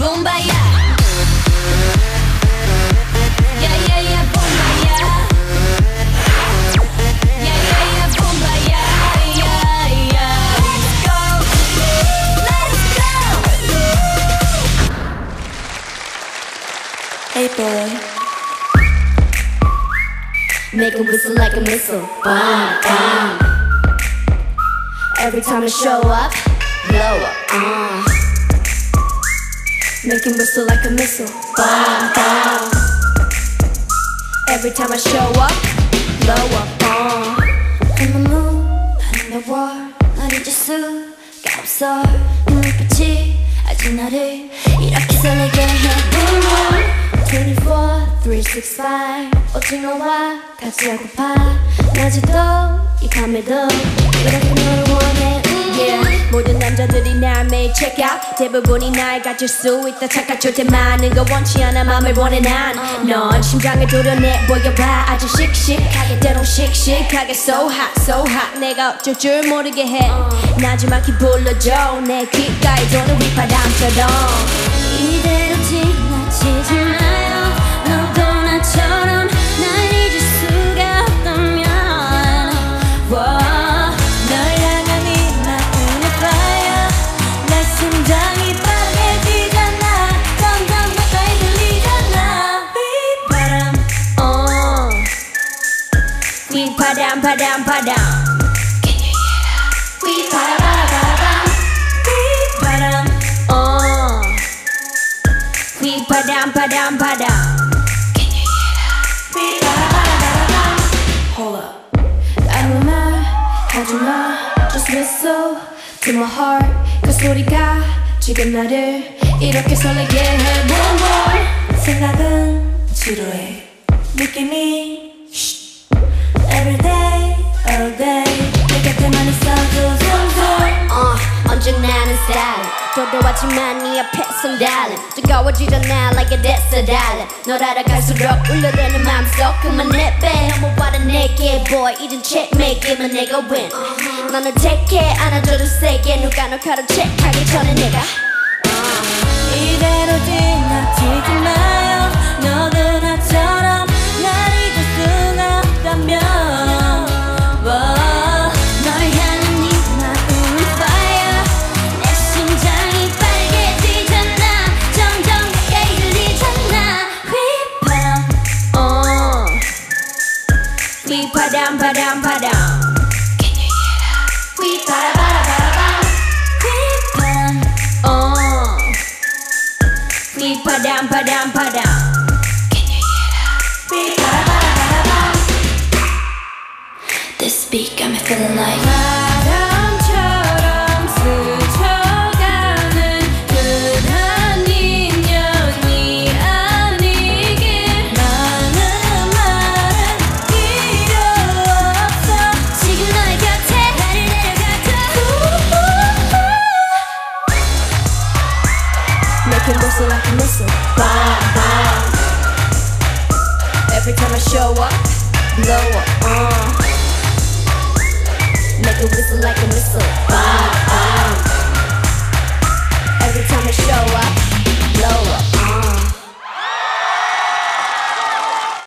Bombaya. Yeah, yeah, yeah, bombaya. Yeah, yeah, yeah, bombaya. Yeah, yeah. Let's go. Let's go. Hey boy, Make it whistle like a missile. Bomb, bomb. Every time I show up, blow up. Uh. Make it whistle like a missile. Bomb, bomb. Every time I show up, blow up. Uh. I'm a moon, 하는 월널 잊을 수가 없어 네 눈빛이 아직 나를 이렇게 설레게 해 24, 365 오직 너와 같이 하고파 낮에도 이 밤에도 이렇게 너를 원해 음. Yeah. 모든 남자들이 날 매일 check out. 대부분이 날 가질 수 있다 착각할 때 많은 거 원치 않아 맘을 원해 난넌 심장을 도려내 보여봐. 아주 씩씩하게 때론 씩씩하게 so hot so hot. 내가 어쩔 줄 모르게 해. 나지막히 불러줘. 내 귓가에 도는 휘바람처럼. 이대로 지나치지 마요 휘바람 바람 바람 휘바라바라바람 휘바람 어 휘바람 바람 바람 휘바라바라바람 Hold up. 아무 말 하지마 Just whistle to my heart? 그 소리가 지금 나를 이렇게 설레게 해. Boom boom 생각은 지루해. 느낌이 언제나는 스타일 도도하지만 네 앞에선 달라 뜨거워지잖아 like a desert island 널 알아갈수록 울려대는 맘속 그만 내빼 혐오와라 내게 boy. 이젠 checkmate 게임은 내가 win. 너는 take it. 안아줘도 세게. 누가 널 가로채하기 전에 내가 이대로 지 휘바람 바람 바람 휘바라바라바라밤 휘바람 어 휘바람 바람 바람 휘바라바라바라밤 This beat got me feeling like It whistle like a missile. Bomb, bomb. Every time I show up, blow up. Uh. Make it whistle like a missile. Bomb, bomb.